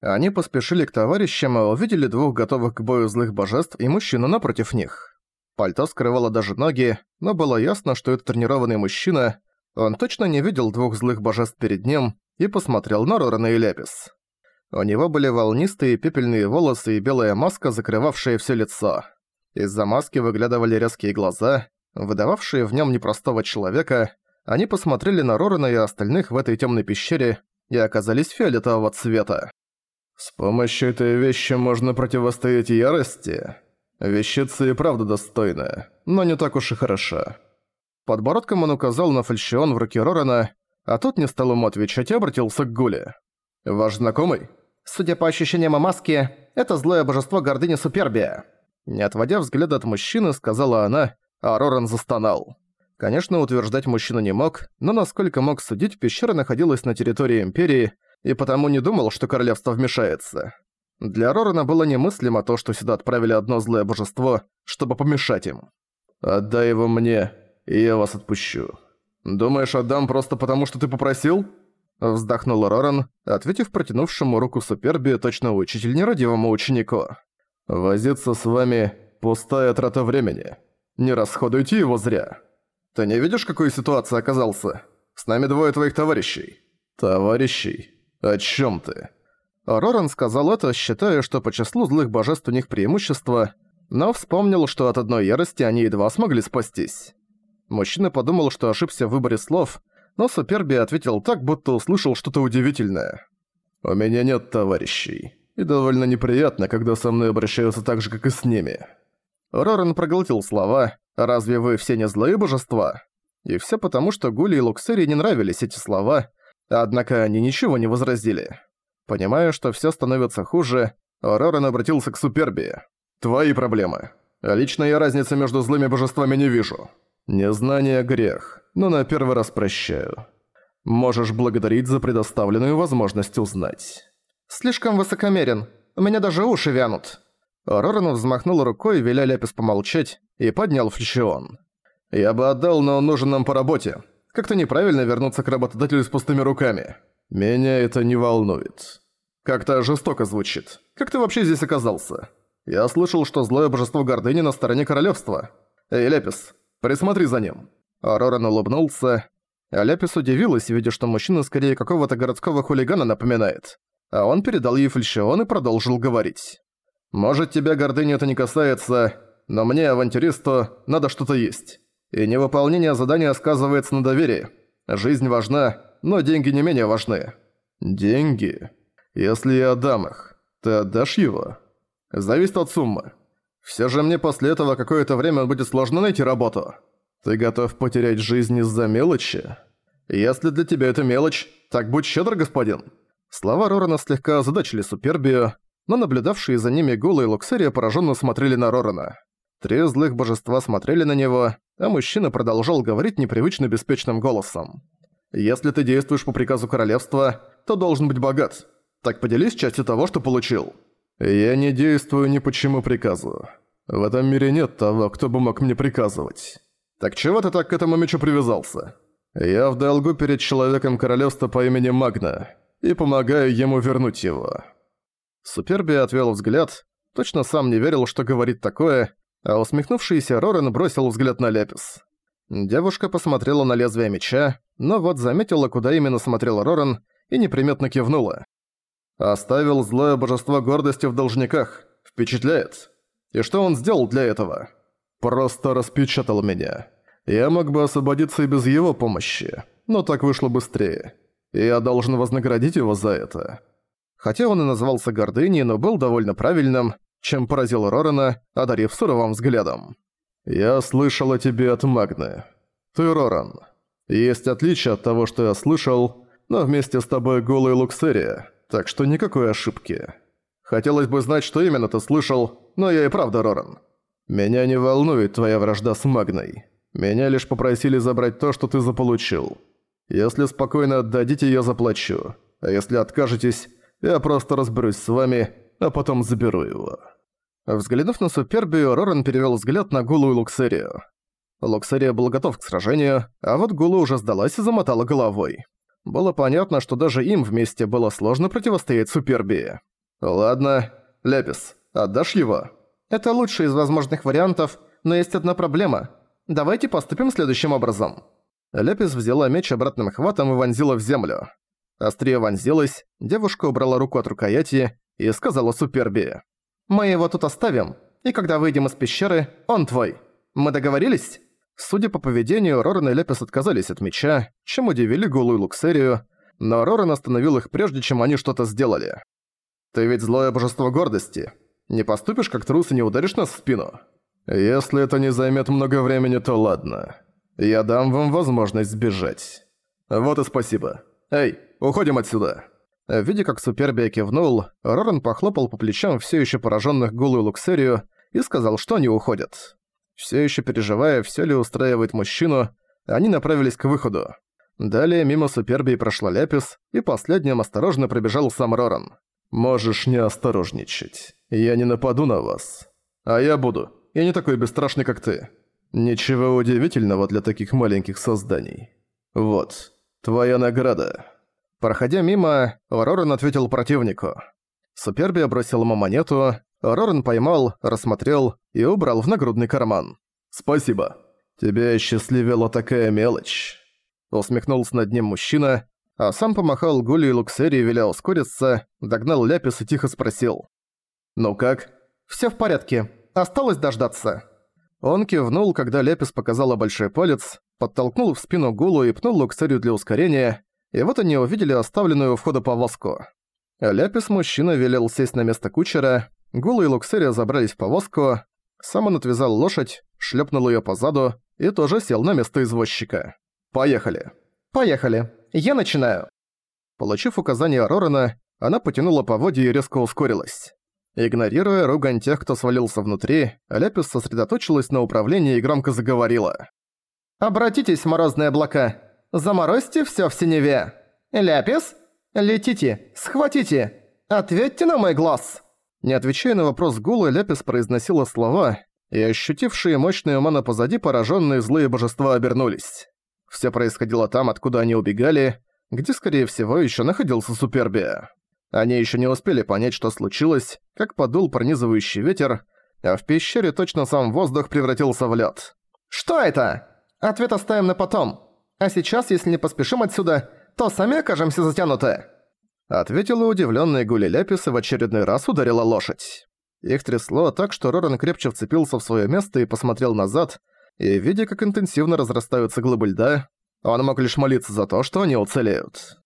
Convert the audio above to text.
Они поспешили к товарищам и увидели двух готовых к бою злых божеств и мужчину напротив них. Пальто скрывало даже ноги, но было ясно, что это тренированный мужчина. Он точно не видел двух злых божеств перед ним и посмотрел на Рорана и Лепис. У него были волнистые пепельные волосы и белая маска, закрывавшая все лицо. Из-за маски выглядывали резкие глаза, выдававшие в нем непростого человека. Они посмотрели на Рорана и остальных в этой темной пещере и оказались фиолетового цвета. «С помощью этой вещи можно противостоять ярости. Вещица и правда достойная, но не так уж и хороша». Подбородком он указал на фальшион в руке Рорана, а тот не стал ему отвечать и обратился к Гуле. «Ваш знакомый?» «Судя по ощущениям о маске, это злое божество гордыни Супербия». Не отводя взгляд от мужчины, сказала она, а Роран застонал. Конечно, утверждать мужчина не мог, но насколько мог судить, пещера находилась на территории Империи, и потому не думал, что королевство вмешается. Для Рорана было немыслимо то, что сюда отправили одно злое божество, чтобы помешать им. «Отдай его мне, и я вас отпущу. Думаешь, отдам просто потому, что ты попросил?» Вздохнул Роран, ответив протянувшему руку Суперби точно учитель нерадивому ученику. «Возиться с вами – пустая трата времени. Не расходуйте его зря. Ты не видишь, какой ситуации оказался? С нами двое твоих товарищей». «Товарищей?» «О чем ты?» Роран сказал это, считая, что по числу злых божеств у них преимущество, но вспомнил, что от одной ярости они едва смогли спастись. Мужчина подумал, что ошибся в выборе слов, но Суперби ответил так, будто услышал что-то удивительное. «У меня нет товарищей, и довольно неприятно, когда со мной обращаются так же, как и с ними». Роран проглотил слова «Разве вы все не злые божества?» И все потому, что Гули и Луксери не нравились эти слова, Однако они ничего не возразили. Понимая, что всё становится хуже, Роран обратился к Суперби. «Твои проблемы. Лично я разницы между злыми божествами не вижу. Незнание – грех, но на первый раз прощаю. Можешь благодарить за предоставленную возможность узнать». «Слишком высокомерен. У меня даже уши вянут». Роран взмахнул рукой, веля Ляпис помолчать, и поднял флешион. «Я бы отдал, но он нужен нам по работе. Как-то неправильно вернуться к работодателю с пустыми руками. Меня это не волнует. Как-то жестоко звучит. Как ты вообще здесь оказался? Я слышал, что злое божество гордыни на стороне королевства. Эй, Лепис, присмотри за ним». Роран улыбнулся. А Лепис удивилась, видя, что мужчина скорее какого-то городского хулигана напоминает. А он передал ей фальшион и продолжил говорить. «Может, тебя гордыни это не касается, но мне, авантюристу, надо что-то есть. И невыполнение задания сказывается на доверии. Жизнь важна, но деньги не менее важны. Деньги? Если я отдам их, ты отдашь его? Зависит от суммы. Все же мне после этого какое-то время будет сложно найти работу. Ты готов потерять жизнь из-за мелочи? Если для тебя это мелочь, так будь щедр, господин. Слова Рорана слегка озадачили Супербию, но наблюдавшие за ними Гула и Луксерия пораженно смотрели на Рорана. Три злых божества смотрели на него, а мужчина продолжал говорить непривычно беспечным голосом. «Если ты действуешь по приказу королевства, то должен быть богат. Так поделись частью того, что получил». «Я не действую ни по чему приказу. В этом мире нет того, кто бы мог мне приказывать. Так чего ты так к этому мечу привязался? Я в долгу перед человеком королевства по имени Магна и помогаю ему вернуть его». Суперби отвел взгляд, точно сам не верил, что говорит такое, а усмехнувшийся Рорен бросил взгляд на Лепис. Девушка посмотрела на лезвие меча, но вот заметила, куда именно смотрел Рорен, и неприметно кивнула. «Оставил злое божество гордости в должниках. Впечатляет. И что он сделал для этого? Просто распечатал меня. Я мог бы освободиться и без его помощи, но так вышло быстрее. И я должен вознаградить его за это». Хотя он и назывался гордыней, но был довольно правильным, чем поразил Рорана, одарив суровым взглядом. «Я слышал о тебе от Магны. Ты Роран. Есть отличие от того, что я слышал, но вместе с тобой голый Луксерия, так что никакой ошибки. Хотелось бы знать, что именно ты слышал, но я и правда Роран. Меня не волнует твоя вражда с Магной. Меня лишь попросили забрать то, что ты заполучил. Если спокойно отдадите, я заплачу. А если откажетесь, я просто разберусь с вами а потом заберу его». Взглянув на Супербию, Роран перевел взгляд на Гулу и Луксерию. Луксерия был готов к сражению, а вот Гула уже сдалась и замотала головой. Было понятно, что даже им вместе было сложно противостоять Супербии. «Ладно. Лепис, отдашь его?» «Это лучший из возможных вариантов, но есть одна проблема. Давайте поступим следующим образом». Лепис взяла меч обратным хватом и вонзила в землю. Острие вонзилось, девушка убрала руку от рукояти и сказала Суперби. «Мы его тут оставим, и когда выйдем из пещеры, он твой. Мы договорились?» Судя по поведению, Роран и Лепис отказались от меча, чем удивили Гулу и Луксерию, но Роран остановил их прежде, чем они что-то сделали. «Ты ведь злое божество гордости. Не поступишь как трус и не ударишь нас в спину? Если это не займет много времени, то ладно. Я дам вам возможность сбежать. Вот и спасибо. Эй, уходим отсюда!» Видя, как Супербия кивнул, Роран похлопал по плечам все еще пораженных Гулу и Луксерию и сказал, что они уходят. Все еще переживая, все ли устраивает мужчину, они направились к выходу. Далее мимо Супербии прошла Ляпис, и последним осторожно пробежал сам Роран. «Можешь не осторожничать. Я не нападу на вас. А я буду. Я не такой бесстрашный, как ты. Ничего удивительного для таких маленьких созданий. Вот, твоя награда». Проходя мимо, Роран ответил противнику. Суперби бросил ему монету, Роран поймал, рассмотрел и убрал в нагрудный карман. «Спасибо. Тебя счастливила такая мелочь». Усмехнулся над ним мужчина, а сам помахал Гули и Луксерии, веля ускориться, догнал Ляпис и тихо спросил. «Ну как?» «Всё в порядке. Осталось дождаться». Он кивнул, когда Ляпис показала большой палец, подтолкнул в спину Гулу и пнул Луксерию для ускорения, и вот они увидели оставленную у входа повозку. Ляпис мужчина велел сесть на место кучера, Гула и Луксерия забрались в повозку, сам он отвязал лошадь, шлепнул ее по заду и тоже сел на место извозчика. «Поехали». «Поехали. Я начинаю». Получив указание Рорана, она потянула поводья и резко ускорилась. Игнорируя ругань тех, кто свалился внутри, Ляпис сосредоточилась на управлении и громко заговорила. «Обратитесь, морозные облака! Заморозьте всё в синеве! Ляпис? Летите! Схватите! Ответьте на мой глаз!» Не отвечая на вопрос Гула, Ляпис произносила слова, и ощутившие мощные маны позади пораженные злые божества обернулись. Все происходило там, откуда они убегали, где, скорее всего, еще находился Супербия. Они еще не успели понять, что случилось, как подул пронизывающий ветер, а в пещере точно сам воздух превратился в лед. «Что это?» «Ответ оставим на потом. А сейчас, если не поспешим отсюда, то сами окажемся затянуты». Ответила удивленная Гули Ляпис и в очередной раз ударила лошадь. Их трясло так, что Роран крепче вцепился в свое место и посмотрел назад, и, видя, как интенсивно разрастаются глыбы льда, он мог лишь молиться за то, что они уцелеют.